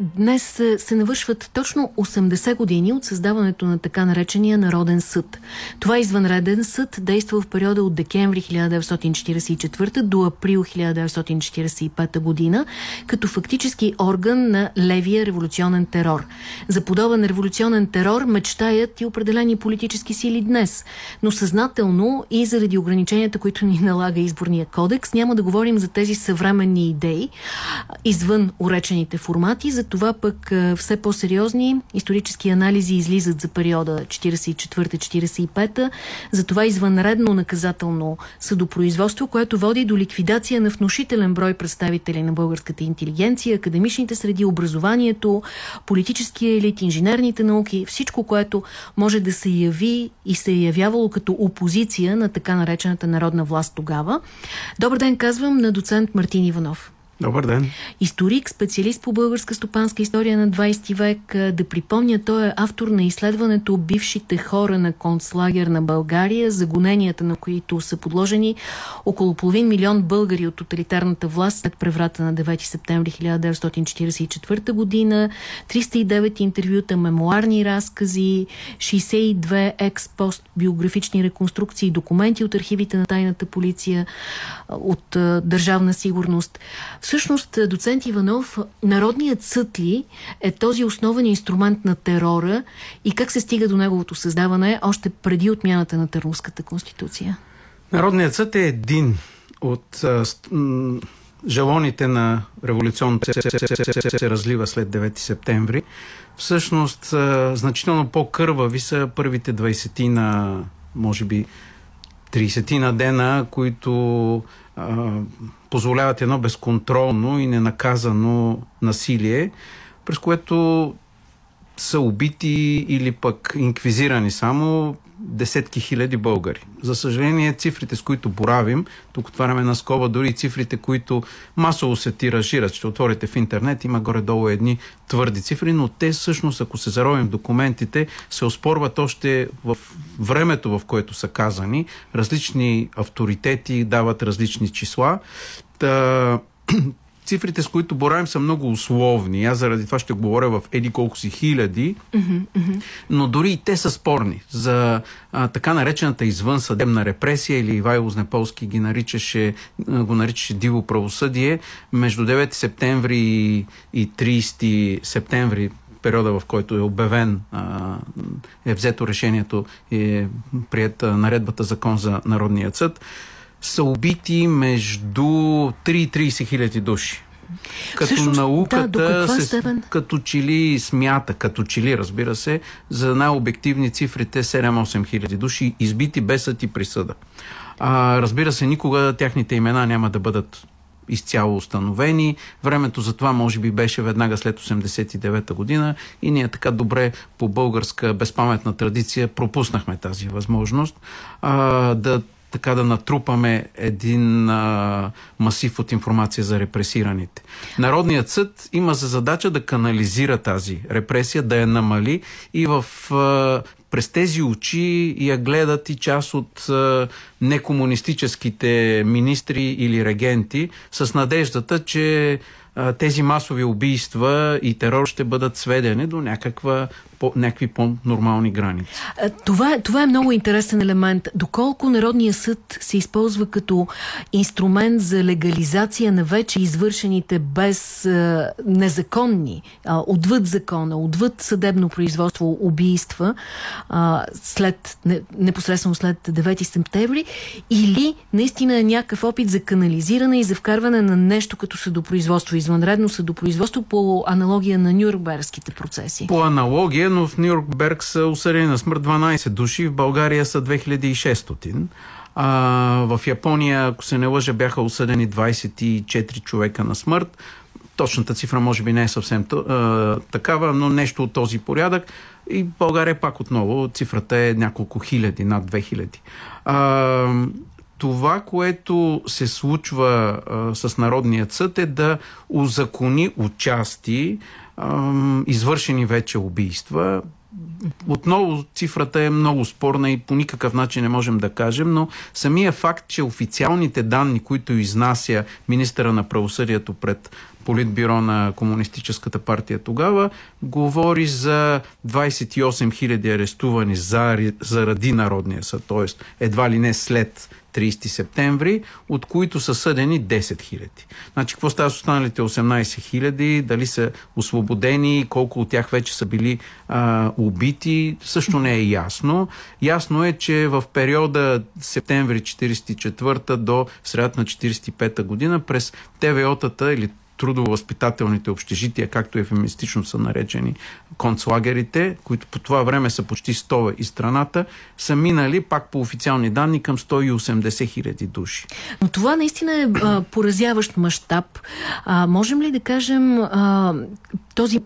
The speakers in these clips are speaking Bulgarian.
Днес се навършват точно 80 години от създаването на така наречения Народен съд. Това извънреден съд действа в периода от декември 1944 до април 1945 година, като фактически орган на левия революционен терор. За подобен революционен терор мечтаят и определени политически сили днес. Но съзнателно и заради ограниченията, които ни налага изборния кодекс, няма да говорим за тези съвременни идеи извън уречените формати, за това пък все по-сериозни исторически анализи излизат за периода 44-45, за това извънредно наказателно съдопроизводство, което води до ликвидация на внушителен брой представители на българската интелигенция, академичните среди, образованието, политическия елит, инженерните науки, всичко, което може да се яви и се е явявало като опозиция на така наречената народна власт тогава. Добър ден, казвам на доцент Мартин Иванов. Добър ден. Историк, специалист по българска стопанска история на 20 век. Да припомня, той е автор на изследването Бившите хора на концлагер на България, загоненията на които са подложени около половин милион българи от тоталитарната власт след преврата на 9 септември 1944 година, 309 интервюта, мемуарни разкази, 62 експост биографични реконструкции, документи от архивите на тайната полиция, от държавна сигурност. Всъщност, доцент Иванов, Народният съд ли е този основен инструмент на терора и как се стига до неговото създаване още преди отмяната на Търновската конституция? Народният съд е един от жалоните на революционното се разлива след 9 септември. Всъщност, значително по-кървави са първите 20 на, може би, 30 на дена, които позволяват едно безконтролно и ненаказано насилие, през което са убити или пък инквизирани само десетки хиляди българи. За съжаление, цифрите, с които боравим, тук отваряме на скоба, дори цифрите, които масово се тиражират, ще отворите в интернет, има горе-долу едни твърди цифри, но те всъщност, ако се заровим документите, се оспорват още в времето, в което са казани. Различни авторитети дават различни числа. Та, цифрите, с които боравим, са много условни. Аз заради това ще говоря в еди колко си хиляди, mm-hmm, mm-hmm. но дори и те са спорни. За а, така наречената извънсъдебна репресия, или Ивайло Знеполски ги наричаше, го наричаше диво правосъдие, между 9 септември и 30 септември периода, в който е обявен, е взето решението и е прията наредбата закон за Народния съд, са убити между 3 и 30 хиляди души. Като Всъщност, науката да, се, като чили смята, като чили, разбира се, за най-обективни цифрите 7-8 хиляди души, избити без съд и присъда. А, разбира се, никога тяхните имена няма да бъдат изцяло установени. Времето за това може би беше веднага след 89-та година и ние така добре по българска безпаметна традиция пропуснахме тази възможност а, да така да натрупаме един а, масив от информация за репресираните. Народният съд има за задача да канализира тази репресия, да я намали и в а, през тези очи я гледат и част от а, некомунистическите министри или регенти с надеждата, че тези масови убийства и терор ще бъдат сведени до някаква, по, някакви по-нормални граници. Това, това е много интересен елемент. Доколко Народния съд се използва като инструмент за легализация на вече извършените без а, незаконни, а, отвъд закона, отвъд съдебно производство убийства а, след, не, непосредствено след 9 септември или наистина е някакъв опит за канализиране и за вкарване на нещо като съдопроизводство извънредно съдопроизводство по аналогия на Нюрнбергските процеси. По аналогия, но в Нюрнберг са осъдени на смърт 12 души, в България са 2600. А, в Япония, ако се не лъжа, бяха осъдени 24 човека на смърт. Точната цифра може би не е съвсем а, такава, но нещо от този порядък. И в България пак отново цифрата е няколко хиляди, над 2000. А, това, което се случва а, с Народният съд е да узакони участи, а, извършени вече убийства, отново цифрата е много спорна и по никакъв начин не можем да кажем, но самия факт, че официалните данни, които изнася министъра на правосъдието пред политбюро на Комунистическата партия тогава, говори за 28 000 арестувани заради Народния съд, т.е. едва ли не след 30 септември, от които са съдени 10 000. Значи, какво става с останалите 18 000? Дали са освободени? Колко от тях вече са били а, убити? Също не е ясно. Ясно е, че в периода септември 44 до средата на 45 година през ТВО-тата или трудово-възпитателните общежития, както ефемистично са наречени концлагерите, които по това време са почти 100 и страната, са минали пак по официални данни към 180 хиляди души. Но това наистина е а, поразяващ мащаб. можем ли да кажем а, този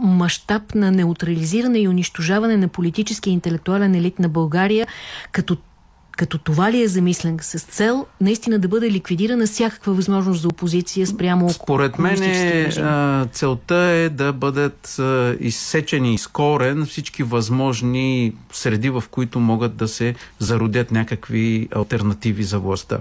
мащаб на неутрализиране и унищожаване на политически и интелектуален елит на България като като това ли е замислен с цел наистина да бъде ликвидирана всякаква възможност за опозиция спрямо Според мен е, целта е да бъдат изсечени из корен всички възможни среди, в които могат да се зародят някакви альтернативи за властта.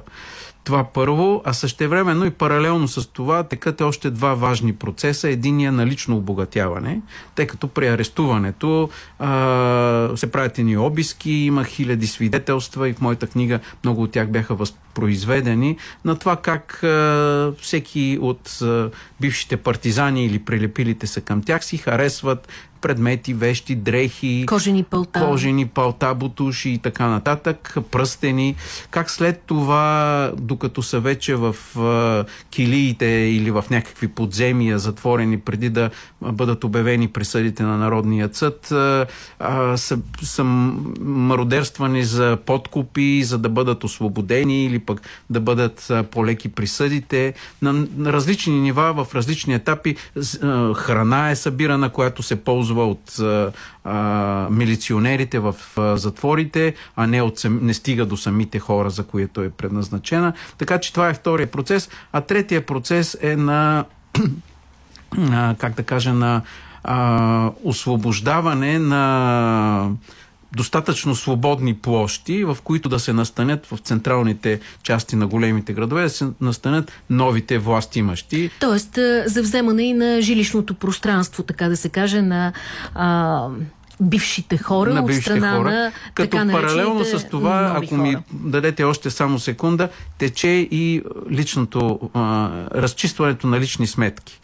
Това първо, а същевременно и паралелно с това текат още два важни процеса. Единия на лично обогатяване, тъй като при арестуването а, се правят ни обиски, има хиляди свидетелства и в моята книга много от тях бяха възпроизведени на това как а, всеки от а, бившите партизани или прилепилите се към тях си харесват предмети, вещи, дрехи, кожени пълта, кожени пълта, бутуши и така нататък, пръстени. Как след това, докато са вече в а, килиите или в някакви подземия затворени преди да бъдат обявени присъдите на Народния съд, а, а, са, са мародерствани за подкупи, за да бъдат освободени или пък да бъдат полеки присъдите. На, различни нива, в различни етапи храна е събирана, която се ползва от милиционерите в затворите, а не, от, не стига до самите хора, за които е предназначена. Така че това е втория процес. А третия процес е на, как да кажа, на а, освобождаване на достатъчно свободни площи, в които да се настанят в централните части на големите градове, да се настанят новите власти имащи. Тоест, за вземане и на жилищното пространство, така да се каже, на... А бившите хора на бившите от страна хора, на като така паралелно с това, ако хора. ми дадете още само секунда, тече и личното а, разчистването на лични сметки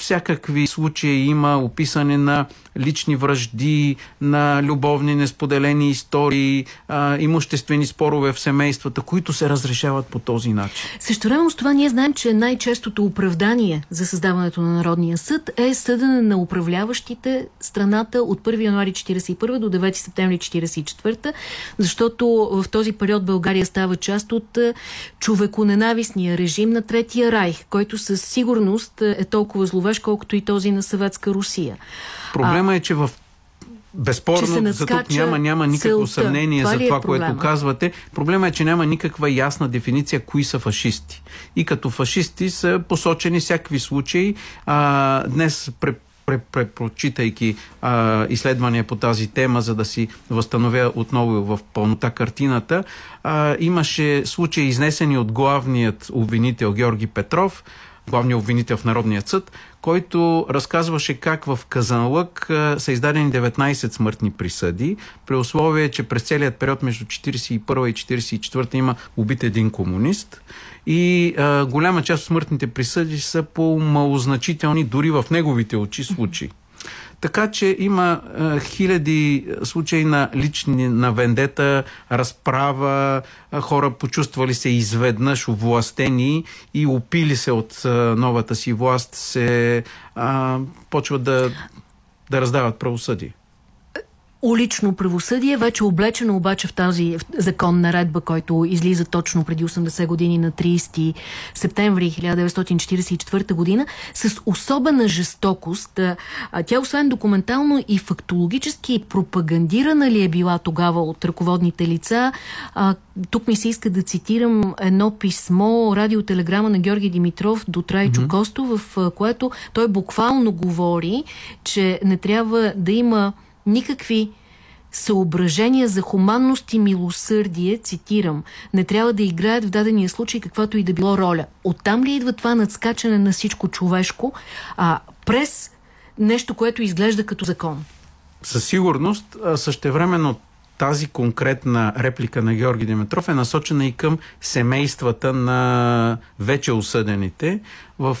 всякакви случаи има описане на лични връжди, на любовни несподелени истории, а, имуществени спорове в семействата, които се разрешават по този начин. Също време с това ние знаем, че най-честото оправдание за създаването на Народния съд е съдене на управляващите страната от 1 януари 1941 до 9 септември 1944, защото в този период България става част от човеконенавистния режим на Третия райх, който със сигурност е толкова зловещ, колкото и този на Съветска Русия. Проблема а, е, че в Безспорно, за тук няма, няма никакво целта. съмнение това за това, е което казвате. Проблема е, че няма никаква ясна дефиниция кои са фашисти. И като фашисти са посочени всякакви случаи. А, днес препрочитайки изследвания по тази тема, за да си възстановя отново в пълнота картината, а, имаше случаи изнесени от главният обвинител Георги Петров, главния обвинител в Народния съд, който разказваше как в Казанлък са издадени 19 смъртни присъди, при условие, че през целият период между 41 и 44 има убит един комунист и а, голяма част от смъртните присъди са по малозначителни дори в неговите очи случаи. Така че има е, хиляди случаи на лични, на вендета, разправа, хора почувствали се изведнъж овластени и опили се от е, новата си власт, се е, почват да, да раздават правосъдие улично правосъдие, вече облечено обаче в тази закон наредба, който излиза точно преди 80 години на 30 септември 1944 година, с особена жестокост. Тя освен документално и фактологически пропагандирана ли е била тогава от ръководните лица? Тук ми се иска да цитирам едно писмо, радиотелеграма на Георги Димитров до Трайчо mm -hmm. Косто, в което той буквално говори, че не трябва да има никакви съображения за хуманност и милосърдие, цитирам, не трябва да играят в дадения случай каквато и да било роля. Оттам ли идва това надскачане на всичко човешко, а през нещо, което изглежда като закон? Със сигурност, същевременно тази конкретна реплика на Георги Димитров е насочена и към семействата на вече осъдените, в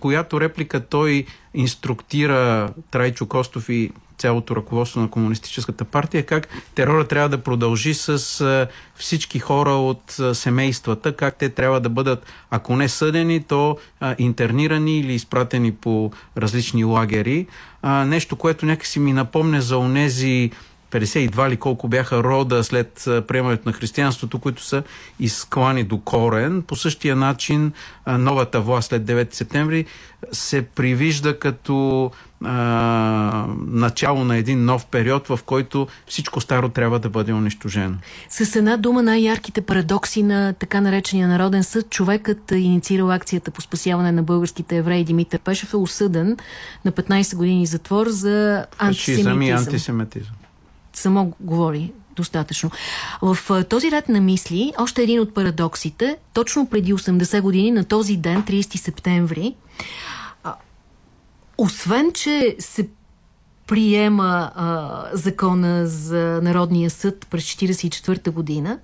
която реплика той инструктира Трайчо Костов и цялото ръководство на Комунистическата партия, как терора трябва да продължи с всички хора от семействата, как те трябва да бъдат, ако не съдени, то интернирани или изпратени по различни лагери. Нещо, което някакси ми напомня за онези 52 ли колко бяха рода след приемането на християнството, които са изклани до корен. По същия начин новата власт след 9 септември се привижда като а, начало на един нов период, в който всичко старо трябва да бъде унищожено. С една дума най-ярките парадокси на така наречения Народен съд, човекът инициирал акцията по спасяване на българските евреи Димитър Пешев е осъден на 15 години затвор за антисемитизъм. и антисемитизъм само говори достатъчно. В този ред на мисли, още един от парадоксите, точно преди 80 години, на този ден, 30 септември, освен, че се приема а, закона за Народния съд през 1944 година,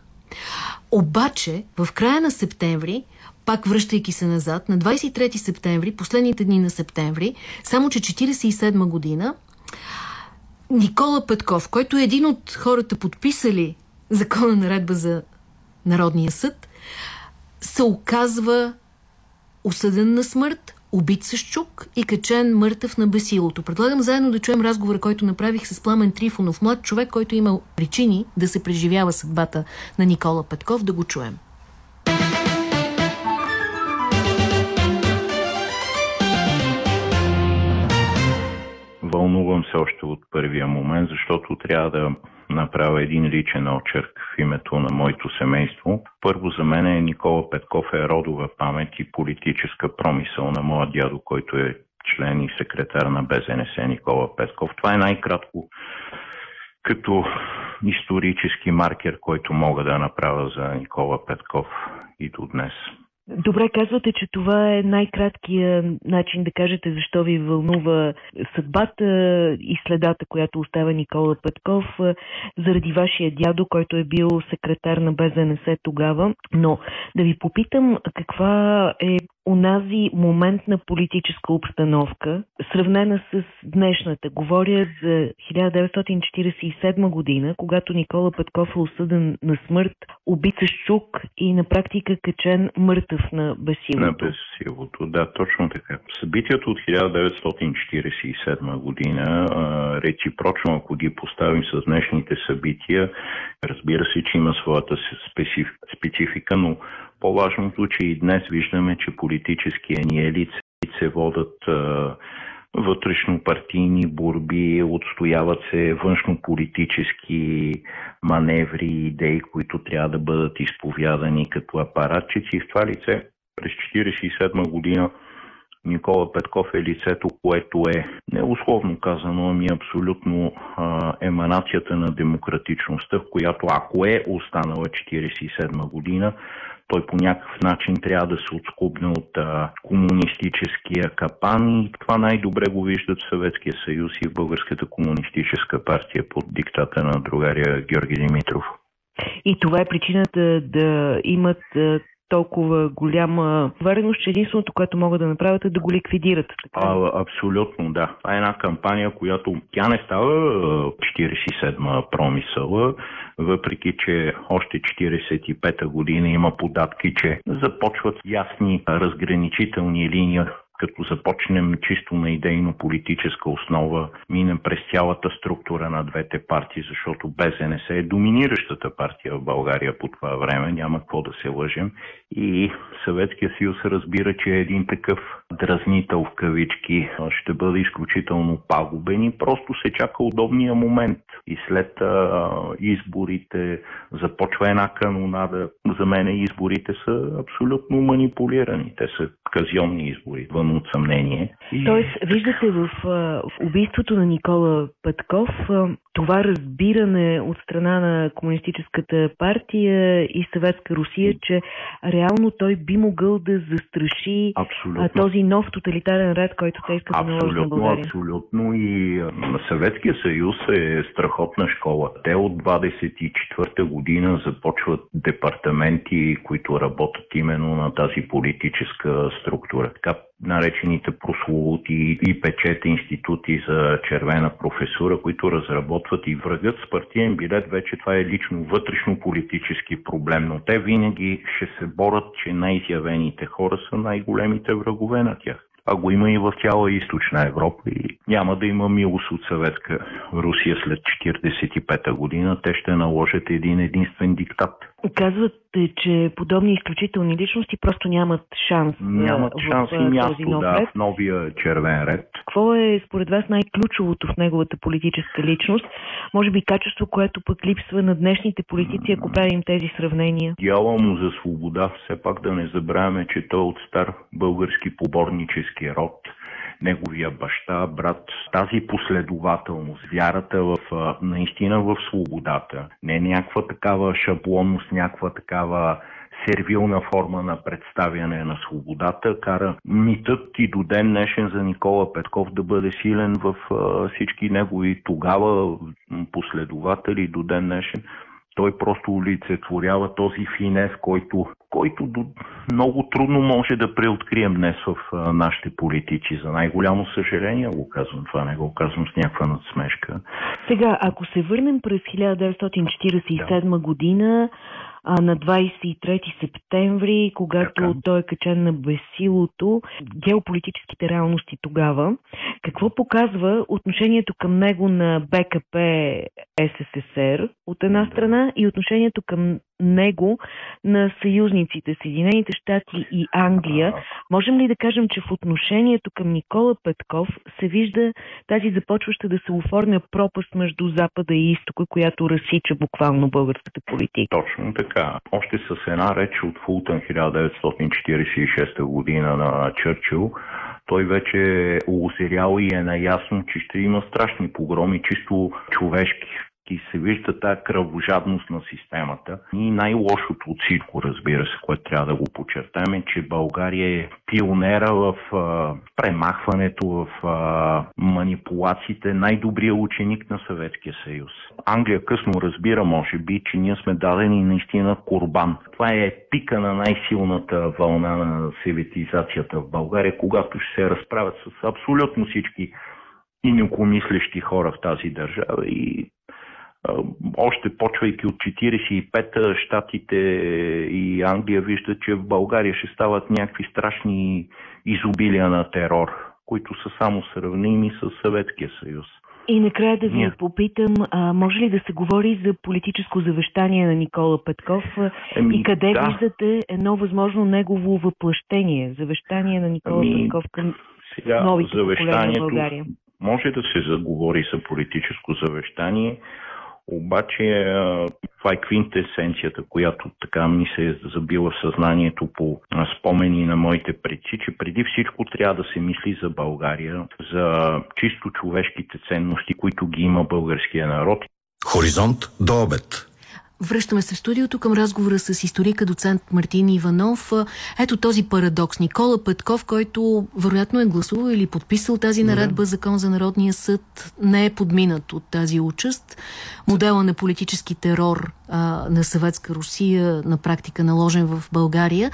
обаче в края на септември пак връщайки се назад, на 23 септември, последните дни на септември, само че 1947 година, Никола Петков, който е един от хората подписали закона наредба за Народния съд, се оказва осъден на смърт, убит с чук и качен мъртъв на бесилото. Предлагам заедно да чуем разговора, който направих с Пламен Трифонов, млад човек, който има причини да се преживява съдбата на Никола Петков. Да го чуем. Вълнувам се още от първия момент, защото трябва да направя един личен очерк в името на моето семейство. Първо за мен е Никола Петков е родова памет и политическа промисъл на моя дядо, който е член и секретар на БЗНС Никола Петков. Това е най-кратко като исторически маркер, който мога да направя за Никола Петков и до днес. Добре, казвате, че това е най-краткия начин да кажете защо ви вълнува съдбата и следата, която оставя Никола Петков заради вашия дядо, който е бил секретар на БЗНС тогава. Но да ви попитам каква е онази моментна политическа обстановка, сравнена с днешната. Говоря за 1947 година, когато Никола Петков е осъден на смърт, убит с чук и на практика качен мъртъв на Бесилото. На Бесилото, да, точно така. Събитието от 1947 година, речи прочно, ако ги поставим с днешните събития, разбира се, че има своята специфика, но по-важното, че и днес виждаме, че политическия ни елит се водат вътрешно-партийни борби, отстояват се външно-политически маневри идеи, които трябва да бъдат изповядани като апаратчици. В това лице през 1947 година Никола Петков е лицето, което е, не условно казано, ами абсолютно а, еманацията на демократичността, в която ако е останала 1947 година, той по някакъв начин трябва да се отскубне от а, комунистическия капан и това най-добре го виждат в Съветския съюз и в Българската комунистическа партия под диктата на другаря Георги Димитров. И това е причината да имат толкова голяма вареност, че единственото, което могат да направят е да го ликвидират. Така? А, абсолютно, да. Това е една кампания, която тя не става 47-ма промисъла, въпреки че още 45-та година има податки, че започват ясни разграничителни линии като започнем чисто на идейно-политическа основа, минем през цялата структура на двете партии, защото БЗНС е доминиращата партия в България по това време, няма какво да се лъжем. И Съветския съюз разбира, че е един такъв дразнител в кавички ще бъде изключително пагубен и просто се чака удобния момент. И след а, изборите започва една канонада. За мен изборите са абсолютно манипулирани. Те са казионни избори, вън от съмнение. И... Тоест, виждате в, в убийството на Никола Петков това разбиране от страна на Комунистическата партия и Съветска Русия, че реално той би могъл да застраши абсолютно. този нов тоталитарен ред, който те искат да наложат на България. Абсолютно и Съветския съюз е страхотна школа. Те от 24-та година започват департаменти, които работят именно на тази политическа структура. Така наречените прословути и печете институти за червена професура, които разработват и врагът. С партиен билет, вече това е лично вътрешно политически проблем, но те винаги ще се борят, че най-изявените хора са най-големите врагове на тях а го има и в цяла източна Европа и няма да има милост от съветска Русия след 1945 година. Те ще наложат един единствен диктат. Казвате, че подобни изключителни личности просто нямат шанс. Нямат в, шанс в, и място нов да, ред. в новия червен ред. Какво е според вас най-ключовото в неговата политическа личност? Може би качество, което пък липсва на днешните политици, ако правим тези сравнения? Дяла му за свобода, все пак да не забравяме, че той е от стар български поборнически род неговия баща, брат, тази последователност, вярата в наистина в свободата, не някаква такава шаблонност, някаква такава сервилна форма на представяне на свободата, кара митът и до ден днешен за Никола Петков да бъде силен в всички негови тогава последователи до ден днешен той просто олицетворява този финес, който, който много трудно може да преоткрием днес в а, нашите политици. За най-голямо съжаление го казвам това, не го казвам с някаква надсмешка. Сега, ако се върнем през 1947 да. година, а, на 23 септември, когато така. той е качен на безсилото, геополитическите реалности тогава. Какво показва отношението към него на БКП СССР от една страна и отношението към него на съюзниците Съединените щати и Англия. Можем ли да кажем, че в отношението към Никола Петков се вижда тази започваща да се оформя пропаст между Запада и Изтока, която разсича буквално българската политика? Точно така. Още с една реч от Фултън 1946 година на Чърчил, той вече е озрял и е наясно, че ще има страшни погроми, чисто човешки и се вижда тази кръвожадност на системата. И най-лошото от всичко, разбира се, което трябва да го подчертаем, е, че България е пионера в а, премахването, в а, манипулациите, най-добрият ученик на Съветския съюз. Англия късно разбира, може би, че ние сме дадени наистина корбан. Това е пика на най-силната вълна на севетизацията в България, когато ще се разправят с абсолютно всички инокомислещи хора в тази държава и още почвайки от 45-та, Штатите и Англия виждат, че в България ще стават някакви страшни изобилия на терор, които са само сравними с Съветския съюз. И накрая да ви yeah. попитам, а, може ли да се говори за политическо завещание на Никола Петков Еми, и къде да. виждате едно възможно негово въплъщение, завещание на Никола ами, Петков към сега, новите поколения в България? Може да се заговори за политическо завещание, обаче това е квинтесенцията, която така ми се е забила в съзнанието по спомени на моите предци, че преди всичко трябва да се мисли за България, за чисто човешките ценности, които ги има българския народ. Хоризонт до обед. Връщаме се в студиото към разговора с историка доцент Мартин Иванов. Ето този парадокс. Никола Петков, който вероятно е гласувал или подписал тази наредба, закон за Народния съд, не е подминат от тази участ. Модела на политически терор а, на съветска Русия, на практика наложен в България.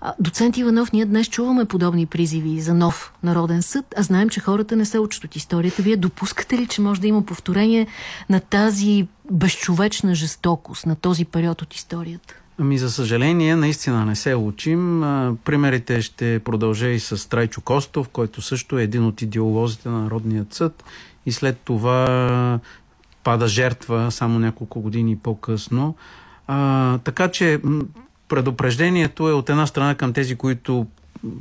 А, доцент Иванов, ние днес чуваме подобни призиви за нов Народен съд, а знаем, че хората не се учат от историята. Вие допускате ли, че може да има повторение на тази безчовечна жестокост на този период от историята? Ами, за съжаление, наистина не се учим. Примерите ще продължа и с Трайчо Костов, който също е един от идеолозите на Народният съд и след това пада жертва само няколко години по-късно. така че предупреждението е от една страна към тези, които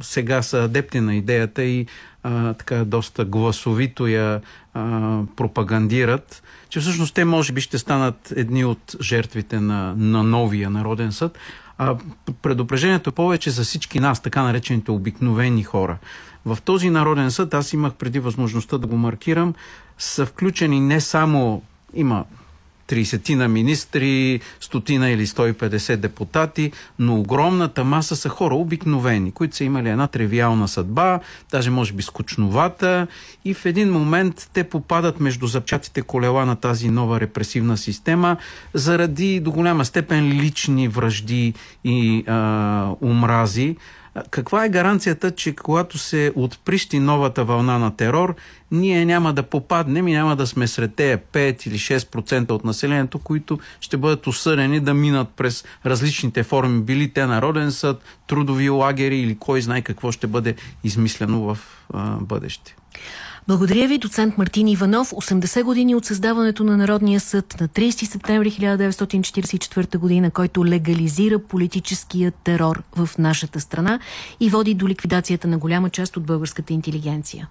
сега са адепти на идеята и а, така доста гласовито я а, пропагандират, че всъщност те може би ще станат едни от жертвите на, на новия Народен съд. А предупреждението е повече за всички нас, така наречените обикновени хора. В този Народен съд, аз имах преди възможността да го маркирам, са включени не само, има 30 на министри, стотина или 150 депутати, но огромната маса са хора обикновени, които са имали една тривиална съдба, даже може би скучновата и в един момент те попадат между запчатите колела на тази нова репресивна система заради до голяма степен лични връжди и а, омрази. Каква е гаранцията, че когато се отприщи новата вълна на терор, ние няма да попаднем и няма да сме сред тея 5 или 6% от населението, които ще бъдат осъдени да минат през различните форми, били те народен съд, трудови лагери или кой знае какво ще бъде измислено в а, бъдеще. Благодаря ви, доцент Мартин Иванов. 80 години от създаването на Народния съд на 30 септември 1944 година, който легализира политическия терор в нашата страна и води до ликвидацията на голяма част от българската интелигенция.